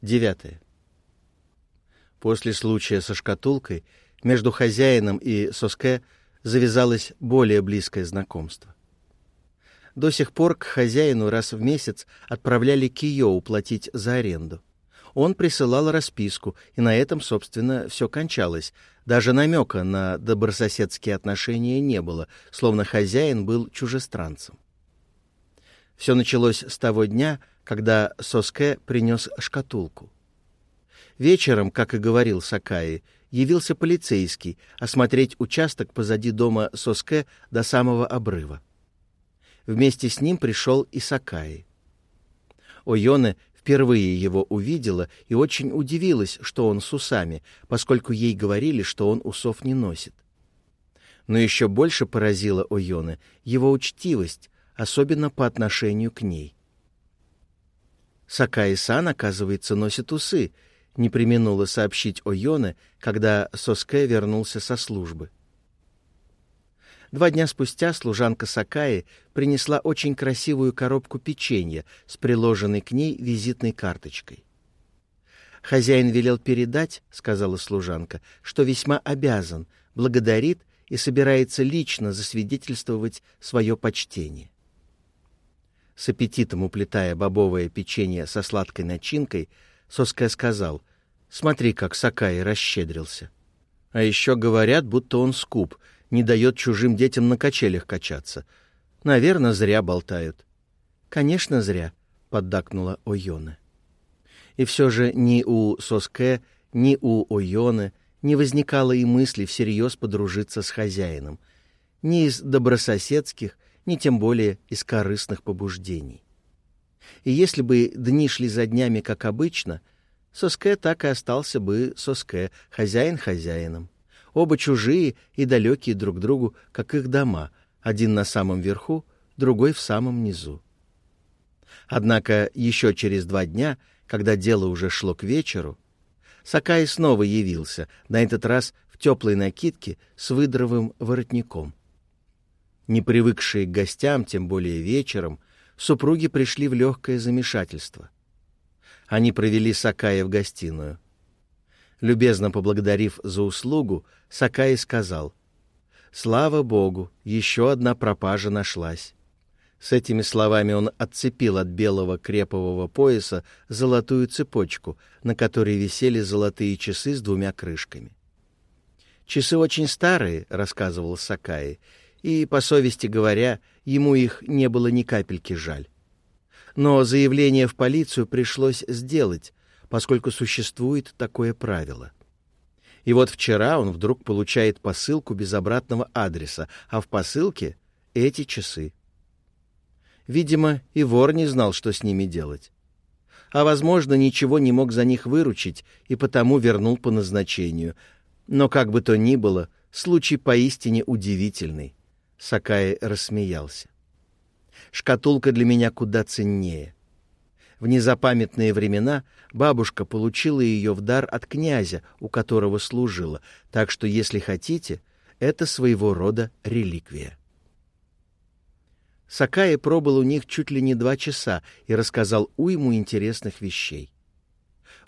Девятое. После случая со шкатулкой между хозяином и Соске завязалось более близкое знакомство. До сих пор к хозяину раз в месяц отправляли Кио уплатить за аренду. Он присылал расписку, и на этом, собственно, все кончалось. Даже намека на добрососедские отношения не было, словно хозяин был чужестранцем. Все началось с того дня, когда Соске принес шкатулку. Вечером, как и говорил Сакаи, явился полицейский осмотреть участок позади дома Соске до самого обрыва. Вместе с ним пришел и Сакаи. Ойоне впервые его увидела и очень удивилась, что он с усами, поскольку ей говорили, что он усов не носит. Но еще больше поразила Ойоне его учтивость, особенно по отношению к ней. Сакаи-сан, оказывается, носит усы, не применула сообщить Ойоне, когда Соске вернулся со службы. Два дня спустя служанка Сакаи принесла очень красивую коробку печенья с приложенной к ней визитной карточкой. «Хозяин велел передать, — сказала служанка, — что весьма обязан, благодарит и собирается лично засвидетельствовать свое почтение. С аппетитом уплетая бобовое печенье со сладкой начинкой, Соская сказал, «Смотри, как Сакаи расщедрился. А еще говорят, будто он скуп, не дает чужим детям на качелях качаться. Наверное, зря болтают». «Конечно, зря», — поддакнула Ойоне. И все же ни у Соске, ни у Ойоне не возникало и мысли всерьез подружиться с хозяином. Ни из добрососедских, ни тем более из корыстных побуждений. И если бы дни шли за днями, как обычно, Соске так и остался бы Соске, хозяин хозяином. Оба чужие и далекие друг другу, как их дома, один на самом верху, другой в самом низу. Однако еще через два дня, когда дело уже шло к вечеру, Сакай снова явился, на этот раз в теплой накидке с выдровым воротником. Не привыкшие к гостям, тем более вечером, супруги пришли в легкое замешательство. Они провели Сакая в гостиную. Любезно поблагодарив за услугу, Сакай сказал, «Слава Богу, еще одна пропажа нашлась». С этими словами он отцепил от белого крепового пояса золотую цепочку, на которой висели золотые часы с двумя крышками. «Часы очень старые», — рассказывал Сакаи, и, по совести говоря, ему их не было ни капельки жаль. Но заявление в полицию пришлось сделать, поскольку существует такое правило. И вот вчера он вдруг получает посылку без обратного адреса, а в посылке эти часы. Видимо, и вор не знал, что с ними делать. А, возможно, ничего не мог за них выручить и потому вернул по назначению. Но как бы то ни было, случай поистине удивительный. Сакай рассмеялся. «Шкатулка для меня куда ценнее. В незапамятные времена бабушка получила ее в дар от князя, у которого служила, так что, если хотите, это своего рода реликвия». Сакаи пробыл у них чуть ли не два часа и рассказал уйму интересных вещей.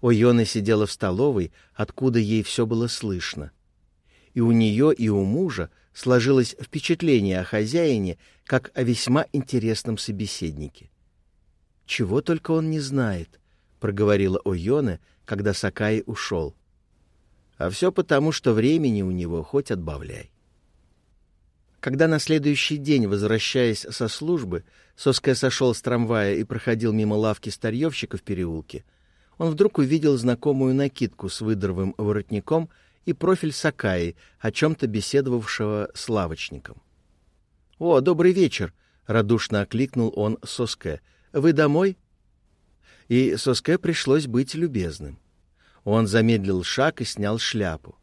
Ойона сидела в столовой, откуда ей все было слышно. И у нее, и у мужа сложилось впечатление о хозяине как о весьма интересном собеседнике. «Чего только он не знает», — проговорила Ойоне, когда Сакай ушел. «А все потому, что времени у него хоть отбавляй». Когда на следующий день, возвращаясь со службы, Соская сошел с трамвая и проходил мимо лавки старьевщика в переулке, он вдруг увидел знакомую накидку с выдровым воротником — и профиль Сакаи, о чем-то беседовавшего с лавочником. «О, добрый вечер!» — радушно окликнул он Соске. «Вы домой?» И Соске пришлось быть любезным. Он замедлил шаг и снял шляпу.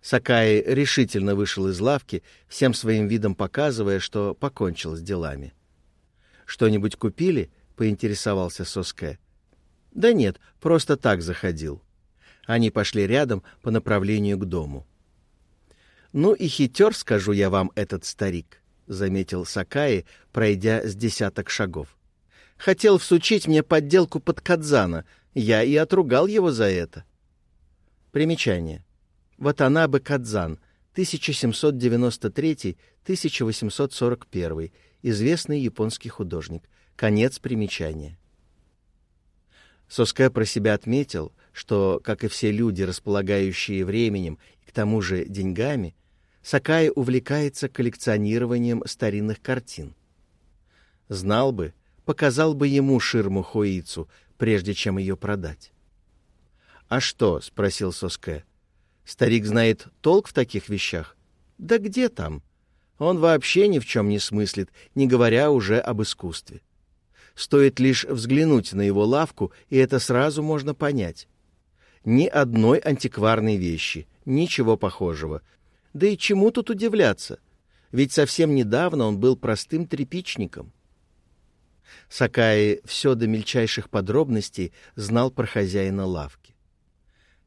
Сакаи решительно вышел из лавки, всем своим видом показывая, что покончил с делами. «Что-нибудь купили?» — поинтересовался Соске. «Да нет, просто так заходил». Они пошли рядом по направлению к дому. «Ну и хитер, скажу я вам, этот старик», — заметил Сакаи, пройдя с десяток шагов. Хотел всучить мне подделку под Кадзана. Я и отругал его за это. Примечание. Ватанабе Кадзан, 1793-1841, известный японский художник. Конец примечания. Соске про себя отметил, что, как и все люди, располагающие временем и к тому же деньгами, Сакай увлекается коллекционированием старинных картин. Знал бы, показал бы ему ширму Хоицу, прежде чем ее продать. «А что?» — спросил Соске. «Старик знает толк в таких вещах?» «Да где там? Он вообще ни в чем не смыслит, не говоря уже об искусстве. Стоит лишь взглянуть на его лавку, и это сразу можно понять. Ни одной антикварной вещи, ничего похожего. Да и чему тут удивляться? Ведь совсем недавно он был простым тряпичником». Сакаи все до мельчайших подробностей знал про хозяина лавки.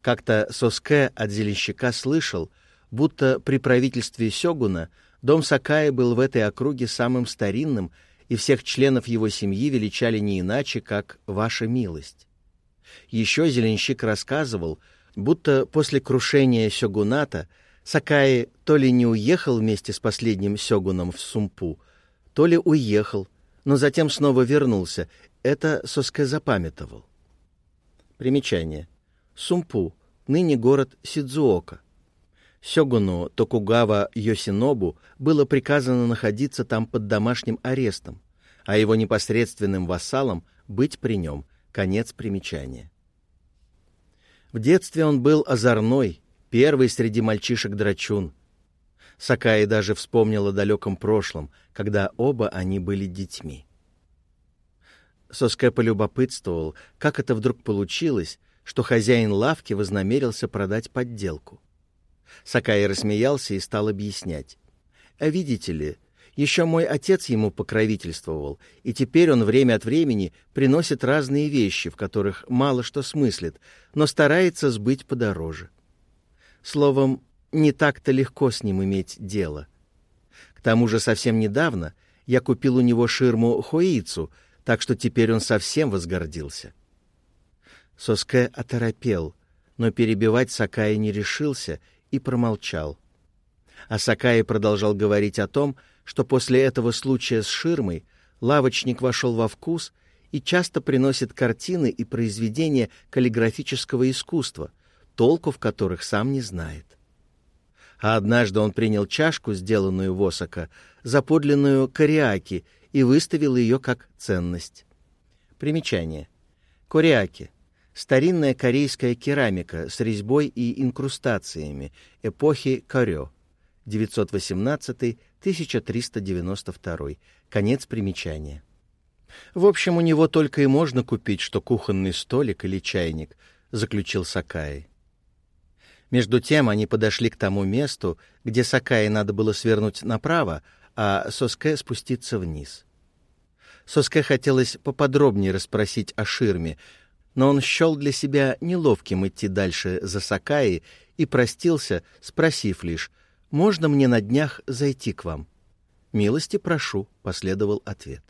Как-то Соске от зеленщика слышал, будто при правительстве Сёгуна дом Сакаи был в этой округе самым старинным, и всех членов его семьи величали не иначе, как «Ваша милость». Еще зеленщик рассказывал, будто после крушения Сёгуната Сакаи то ли не уехал вместе с последним Сёгуном в Сумпу, то ли уехал, но затем снова вернулся. Это Соске запамятовал. Примечание. Сумпу, ныне город Сидзуока. Сёгуну Токугава Йосинобу было приказано находиться там под домашним арестом, а его непосредственным вассалам быть при нем. Конец примечания. В детстве он был озорной, первый среди мальчишек-драчун — Сакаи даже вспомнил о далеком прошлом, когда оба они были детьми. Соске полюбопытствовал, как это вдруг получилось, что хозяин лавки вознамерился продать подделку. Сакаи рассмеялся и стал объяснять. «А видите ли, еще мой отец ему покровительствовал, и теперь он время от времени приносит разные вещи, в которых мало что смыслит, но старается сбыть подороже. Словом, не так-то легко с ним иметь дело. К тому же совсем недавно я купил у него ширму Хоицу, так что теперь он совсем возгордился. Соске оторопел, но перебивать Сакая не решился и промолчал. А Сакаи продолжал говорить о том, что после этого случая с ширмой лавочник вошел во вкус и часто приносит картины и произведения каллиграфического искусства, толку в которых сам не знает а однажды он принял чашку, сделанную в Осака, за подлинную кориаки и выставил ее как ценность. Примечание. Кориаки — старинная корейская керамика с резьбой и инкрустациями эпохи Корё, 918-1392, конец примечания. В общем, у него только и можно купить, что кухонный столик или чайник, заключил Сакаи. Между тем они подошли к тому месту, где Сакае надо было свернуть направо, а Соске спуститься вниз. Соске хотелось поподробнее расспросить о ширме, но он счел для себя неловким идти дальше за Сакаи и простился, спросив лишь, «Можно мне на днях зайти к вам?» «Милости прошу», — последовал ответ.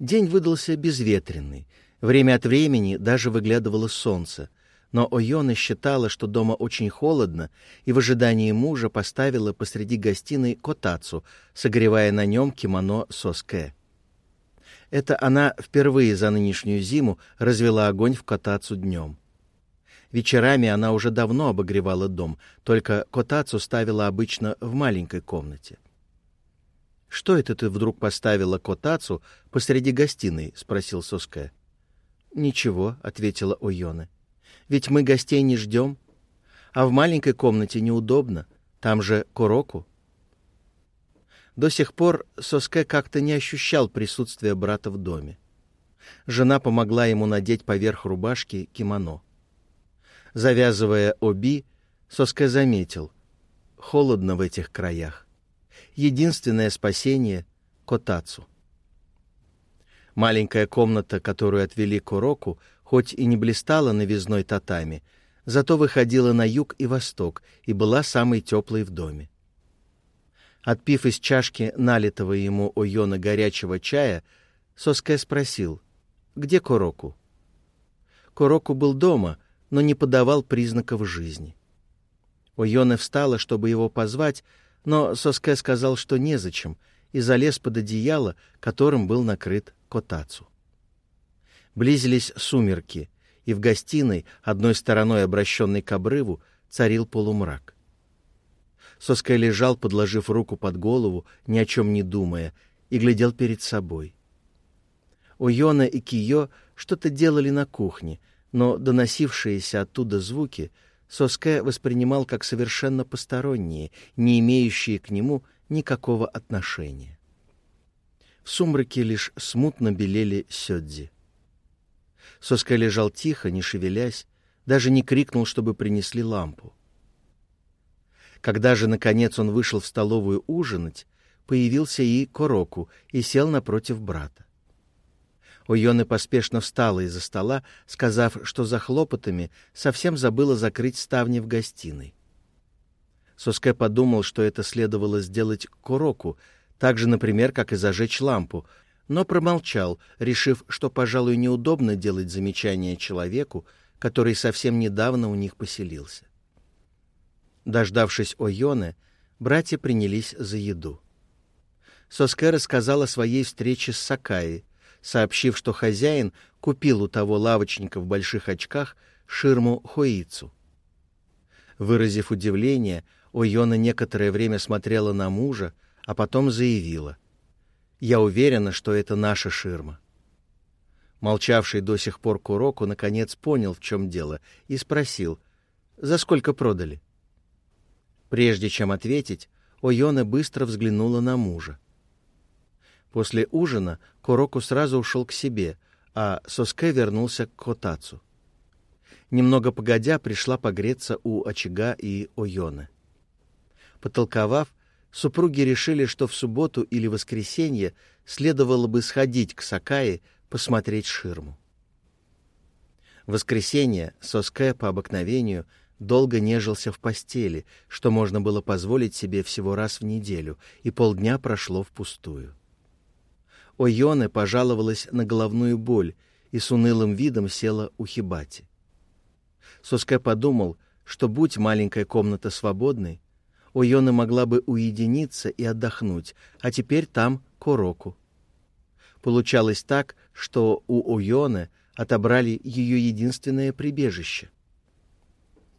День выдался безветренный. Время от времени даже выглядывало солнце — но Ойона считала, что дома очень холодно, и в ожидании мужа поставила посреди гостиной котацу, согревая на нем кимоно соске. Это она впервые за нынешнюю зиму развела огонь в котацу днем. Вечерами она уже давно обогревала дом, только котацу ставила обычно в маленькой комнате. «Что это ты вдруг поставила котацу посреди гостиной?» — спросил Соске. «Ничего», — ответила Ойона ведь мы гостей не ждем. А в маленькой комнате неудобно, там же Куроку. До сих пор Соске как-то не ощущал присутствия брата в доме. Жена помогла ему надеть поверх рубашки кимоно. Завязывая оби, Соске заметил. Холодно в этих краях. Единственное спасение — Котацу. Маленькая комната, которую отвели Куроку, хоть и не блистала новизной татами, зато выходила на юг и восток и была самой теплой в доме. Отпив из чашки налитого ему Ойона горячего чая, Соске спросил, где Короку? Короку был дома, но не подавал признаков жизни. Ойоне встала, чтобы его позвать, но Соске сказал, что незачем, и залез под одеяло, которым был накрыт Котацу. Близились сумерки, и в гостиной, одной стороной обращенной к обрыву, царил полумрак. Соске лежал, подложив руку под голову, ни о чем не думая, и глядел перед собой. Ойона и Кио что-то делали на кухне, но доносившиеся оттуда звуки Соске воспринимал как совершенно посторонние, не имеющие к нему никакого отношения. В сумраке лишь смутно белели сёдзи. Соске лежал тихо, не шевелясь, даже не крикнул, чтобы принесли лампу. Когда же, наконец, он вышел в столовую ужинать, появился и Короку и сел напротив брата. Ойоне поспешно встала из-за стола, сказав, что за хлопотами совсем забыла закрыть ставни в гостиной. Соске подумал, что это следовало сделать Куроку, так же, например, как и зажечь лампу, но промолчал, решив, что, пожалуй, неудобно делать замечание человеку, который совсем недавно у них поселился. Дождавшись Ойоне, братья принялись за еду. Соске рассказал о своей встрече с Сакаи, сообщив, что хозяин купил у того лавочника в больших очках ширму Хоицу. Выразив удивление, Ойона некоторое время смотрела на мужа, а потом заявила. «Я уверена, что это наша ширма». Молчавший до сих пор Куроку наконец понял, в чем дело, и спросил, «За сколько продали?» Прежде чем ответить, Ойона быстро взглянула на мужа. После ужина Куроку сразу ушел к себе, а Соске вернулся к Котацу. Немного погодя, пришла погреться у очага и Ойоны. Потолковав, супруги решили, что в субботу или воскресенье следовало бы сходить к Сакае посмотреть ширму. В воскресенье Соске по обыкновению долго нежился в постели, что можно было позволить себе всего раз в неделю, и полдня прошло впустую. Ойоне пожаловалась на головную боль и с унылым видом села у Хибати. Соске подумал, что будь маленькая комната свободной, Ойоне могла бы уединиться и отдохнуть, а теперь там Короку. Получалось так, что у Ойоне отобрали ее единственное прибежище.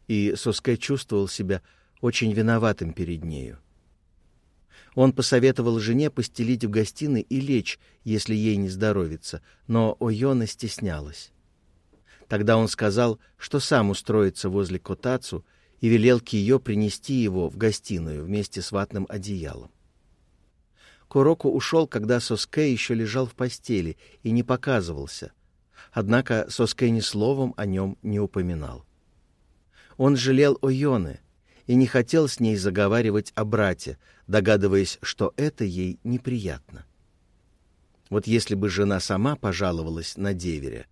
И Соске чувствовал себя очень виноватым перед нею. Он посоветовал жене постелить в гостиной и лечь, если ей не здоровится, но Ойона стеснялась. Тогда он сказал, что сам устроится возле Котацу и велел Кио принести его в гостиную вместе с ватным одеялом. Куроку ушел, когда Соске еще лежал в постели и не показывался, однако Соске ни словом о нем не упоминал. Он жалел Ойоне, и не хотел с ней заговаривать о брате, догадываясь, что это ей неприятно. Вот если бы жена сама пожаловалась на деверя,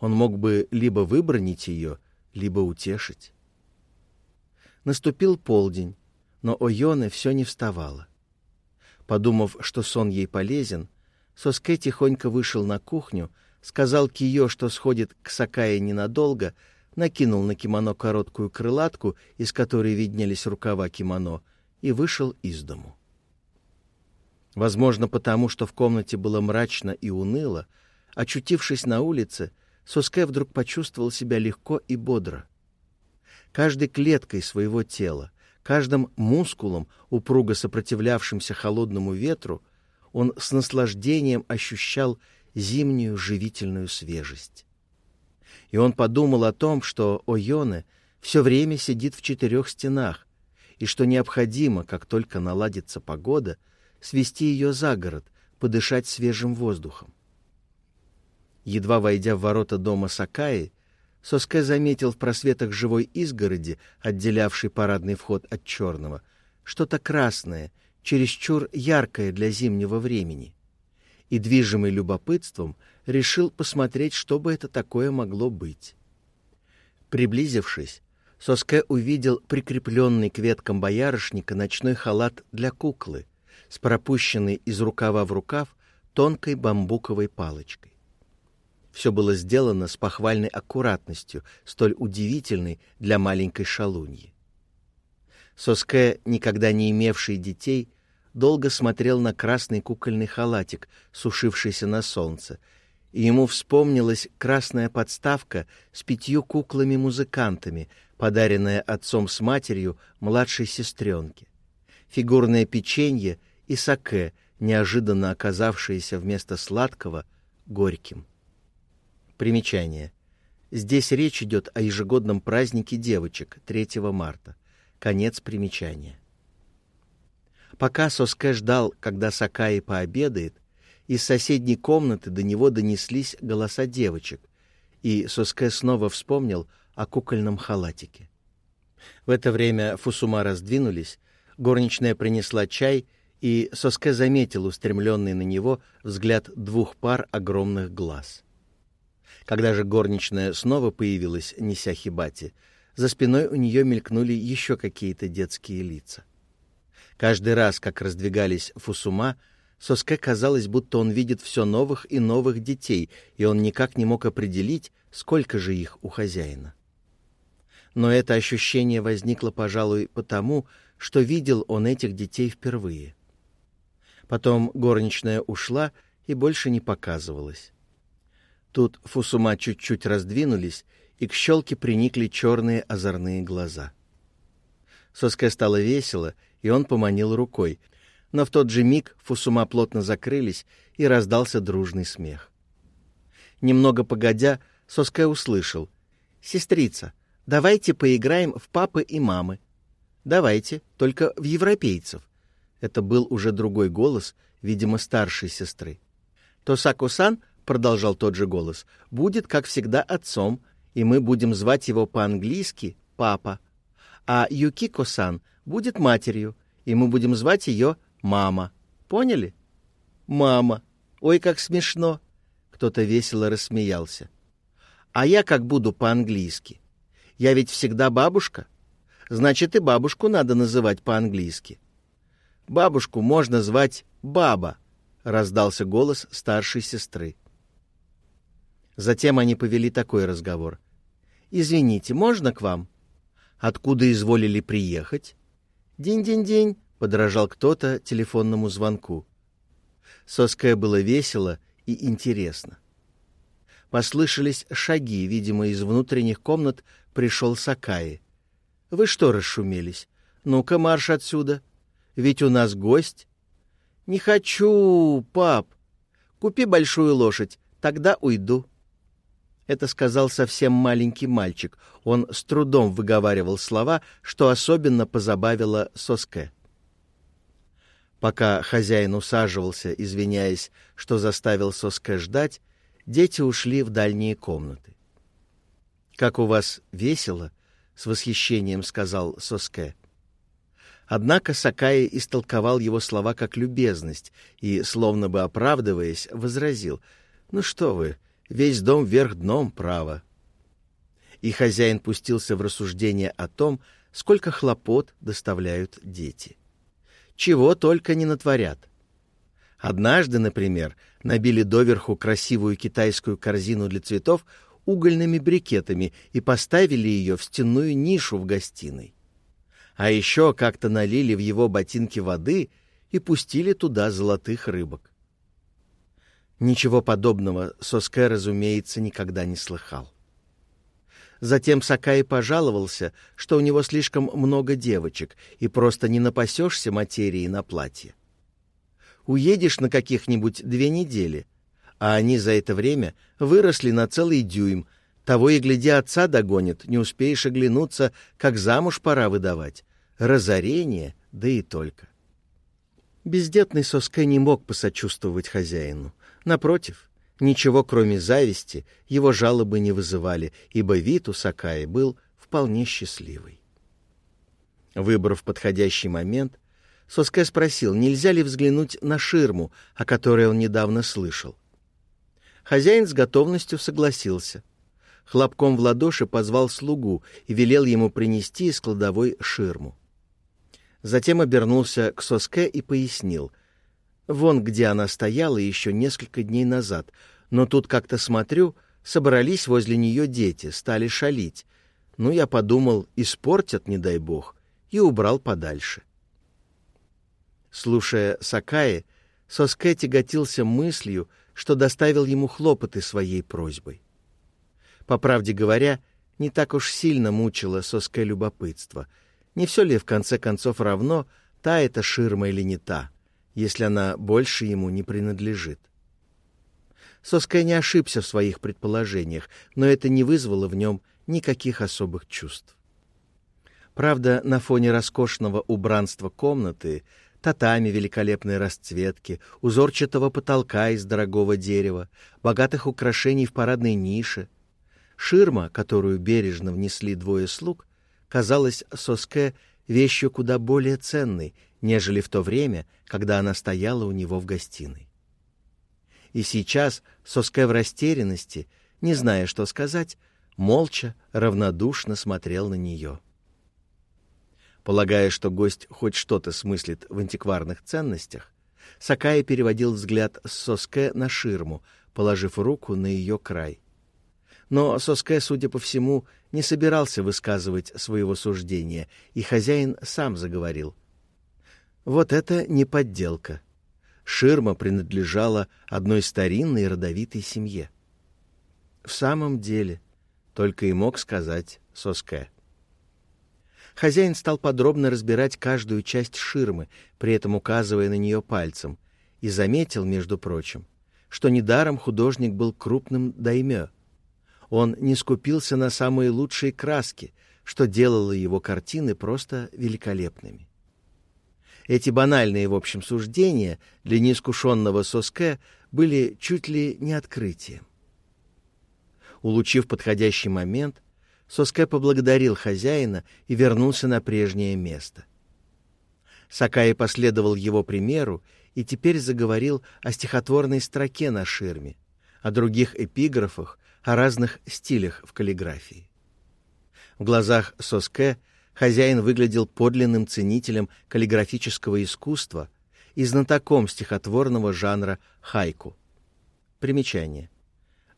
он мог бы либо выбронить ее, либо утешить. Наступил полдень, но Ойоне все не вставала. Подумав, что сон ей полезен, Соске тихонько вышел на кухню, сказал Кио, что сходит к Сакае ненадолго, накинул на кимоно короткую крылатку, из которой виднелись рукава кимоно, и вышел из дому. Возможно, потому что в комнате было мрачно и уныло, очутившись на улице, Соске вдруг почувствовал себя легко и бодро. Каждой клеткой своего тела, каждым мускулом, упруго сопротивлявшимся холодному ветру, он с наслаждением ощущал зимнюю живительную свежесть и он подумал о том, что Ойоне все время сидит в четырех стенах, и что необходимо, как только наладится погода, свести ее за город, подышать свежим воздухом. Едва войдя в ворота дома Сакаи, Соске заметил в просветах живой изгороди, отделявшей парадный вход от черного, что-то красное, чересчур яркое для зимнего времени. И, движимый любопытством, решил посмотреть, что бы это такое могло быть. Приблизившись, Соске увидел прикрепленный к веткам боярышника ночной халат для куклы с пропущенной из рукава в рукав тонкой бамбуковой палочкой. Все было сделано с похвальной аккуратностью, столь удивительной для маленькой шалуньи. Соске, никогда не имевший детей, долго смотрел на красный кукольный халатик, сушившийся на солнце, и ему вспомнилась красная подставка с пятью куклами-музыкантами, подаренная отцом с матерью младшей сестренке, фигурное печенье и саке, неожиданно оказавшееся вместо сладкого горьким. Примечание. Здесь речь идет о ежегодном празднике девочек 3 марта. Конец примечания. Пока Соске ждал, когда Сакаи пообедает, из соседней комнаты до него донеслись голоса девочек, и Соске снова вспомнил о кукольном халатике. В это время Фусума раздвинулись, горничная принесла чай, и Соске заметил устремленный на него взгляд двух пар огромных глаз. Когда же горничная снова появилась, неся хибати, за спиной у нее мелькнули еще какие-то детские лица. Каждый раз, как раздвигались Фусума, Соске казалось, будто он видит все новых и новых детей, и он никак не мог определить, сколько же их у хозяина. Но это ощущение возникло, пожалуй, потому, что видел он этих детей впервые. Потом горничная ушла и больше не показывалась. Тут Фусума чуть-чуть раздвинулись, и к щелке приникли черные озорные глаза. Соске стало весело, и он поманил рукой — но в тот же миг Фусума плотно закрылись, и раздался дружный смех. Немного погодя, Соске услышал. «Сестрица, давайте поиграем в папы и мамы». «Давайте, только в европейцев». Это был уже другой голос, видимо, старшей сестры. «Тосаку-сан», — продолжал тот же голос, — «будет, как всегда, отцом, и мы будем звать его по-английски «папа». А Юкико-сан будет матерью, и мы будем звать ее Мама. Поняли? Мама. Ой, как смешно. Кто-то весело рассмеялся. А я как буду по-английски? Я ведь всегда бабушка. Значит, и бабушку надо называть по-английски. Бабушку можно звать баба, раздался голос старшей сестры. Затем они повели такой разговор. Извините, можно к вам? Откуда изволили приехать? День-день-день, подражал кто-то телефонному звонку. Соская было весело и интересно. Послышались шаги, видимо, из внутренних комнат пришел Сакаи. «Вы что расшумелись? Ну-ка, марш отсюда! Ведь у нас гость!» «Не хочу, пап! Купи большую лошадь, тогда уйду!» Это сказал совсем маленький мальчик. Он с трудом выговаривал слова, что особенно позабавило Соске. Пока хозяин усаживался, извиняясь, что заставил Соске ждать, дети ушли в дальние комнаты. «Как у вас весело!» — с восхищением сказал Соске. Однако Сакаи истолковал его слова как любезность и, словно бы оправдываясь, возразил. «Ну что вы, весь дом вверх дном, право». И хозяин пустился в рассуждение о том, сколько хлопот доставляют дети чего только не натворят. Однажды, например, набили доверху красивую китайскую корзину для цветов угольными брикетами и поставили ее в стенную нишу в гостиной. А еще как-то налили в его ботинки воды и пустили туда золотых рыбок. Ничего подобного Соске, разумеется, никогда не слыхал. Затем Сакай пожаловался, что у него слишком много девочек, и просто не напасешься материи на платье. Уедешь на каких-нибудь две недели, а они за это время выросли на целый дюйм, того и гляди отца догонят, не успеешь оглянуться, как замуж пора выдавать. Разорение, да и только. Бездетный Соске не мог посочувствовать хозяину. Напротив, Ничего, кроме зависти, его жалобы не вызывали, ибо вид у Сакаи был вполне счастливый. Выбрав подходящий момент, Соске спросил, нельзя ли взглянуть на ширму, о которой он недавно слышал. Хозяин с готовностью согласился. Хлопком в ладоши позвал слугу и велел ему принести из кладовой ширму. Затем обернулся к Соске и пояснил. Вон где она стояла еще несколько дней назад, но тут как-то смотрю, собрались возле нее дети, стали шалить. Ну, я подумал, испортят, не дай бог, и убрал подальше. Слушая Сакаи, Соске тяготился мыслью, что доставил ему хлопоты своей просьбой. По правде говоря, не так уж сильно мучило Соске любопытство. Не все ли в конце концов равно, та это ширма или не та, если она больше ему не принадлежит? Соске не ошибся в своих предположениях, но это не вызвало в нем никаких особых чувств. Правда, на фоне роскошного убранства комнаты, татами великолепной расцветки, узорчатого потолка из дорогого дерева, богатых украшений в парадной нише, ширма, которую бережно внесли двое слуг, казалась Соске вещью куда более ценной, нежели в то время, когда она стояла у него в гостиной. И сейчас Соске в растерянности, не зная, что сказать, молча, равнодушно смотрел на нее. Полагая, что гость хоть что-то смыслит в антикварных ценностях, Сакай переводил взгляд с Соске на ширму, положив руку на ее край. Но Соске, судя по всему, не собирался высказывать своего суждения, и хозяин сам заговорил. Вот это не подделка. Ширма принадлежала одной старинной родовитой семье. В самом деле, только и мог сказать Соске. Хозяин стал подробно разбирать каждую часть ширмы, при этом указывая на нее пальцем, и заметил, между прочим, что недаром художник был крупным даймё. Он не скупился на самые лучшие краски, что делало его картины просто великолепными. Эти банальные, в общем, суждения для неискушенного Соске были чуть ли не открытием. Улучив подходящий момент, Соске поблагодарил хозяина и вернулся на прежнее место. Сакаи последовал его примеру и теперь заговорил о стихотворной строке на ширме, о других эпиграфах, о разных стилях в каллиграфии. В глазах Соске хозяин выглядел подлинным ценителем каллиграфического искусства и знатоком стихотворного жанра хайку. Примечание.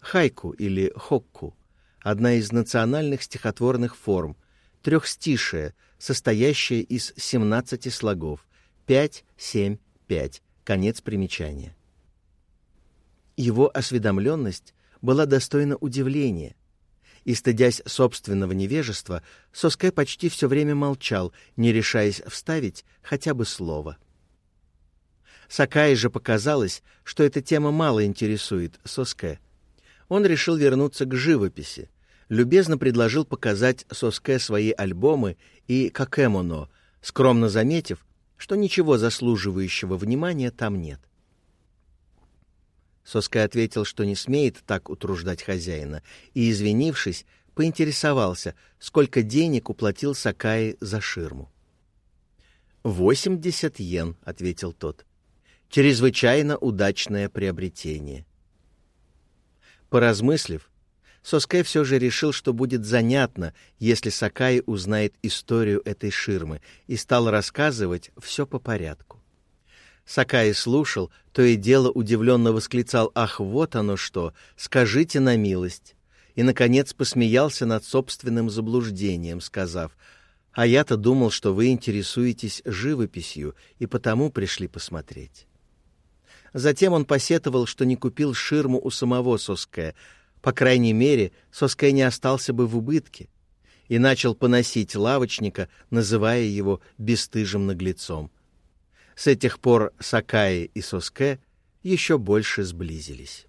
Хайку или хокку — одна из национальных стихотворных форм, трехстишие, состоящее из 17 слогов, 5, 7, 5, конец примечания. Его осведомленность была достойна удивления, и, стыдясь собственного невежества, Соске почти все время молчал, не решаясь вставить хотя бы слово. Сакае же показалось, что эта тема мало интересует Соске — он решил вернуться к живописи, любезно предложил показать Соске свои альбомы и Какемоно, скромно заметив, что ничего заслуживающего внимания там нет. Соске ответил, что не смеет так утруждать хозяина, и, извинившись, поинтересовался, сколько денег уплатил Сакаи за ширму. «Восемьдесят йен», — ответил тот. «Чрезвычайно удачное приобретение. Поразмыслив, Соске все же решил, что будет занятно, если Сакай узнает историю этой ширмы, и стал рассказывать все по порядку. Сакай слушал, то и дело удивленно восклицал «Ах, вот оно что! Скажите на милость!» и, наконец, посмеялся над собственным заблуждением, сказав «А я-то думал, что вы интересуетесь живописью, и потому пришли посмотреть». Затем он посетовал, что не купил ширму у самого Соске. По крайней мере, Соске не остался бы в убытке. И начал поносить лавочника, называя его бесстыжим наглецом. С этих пор Сакаи и Соске еще больше сблизились.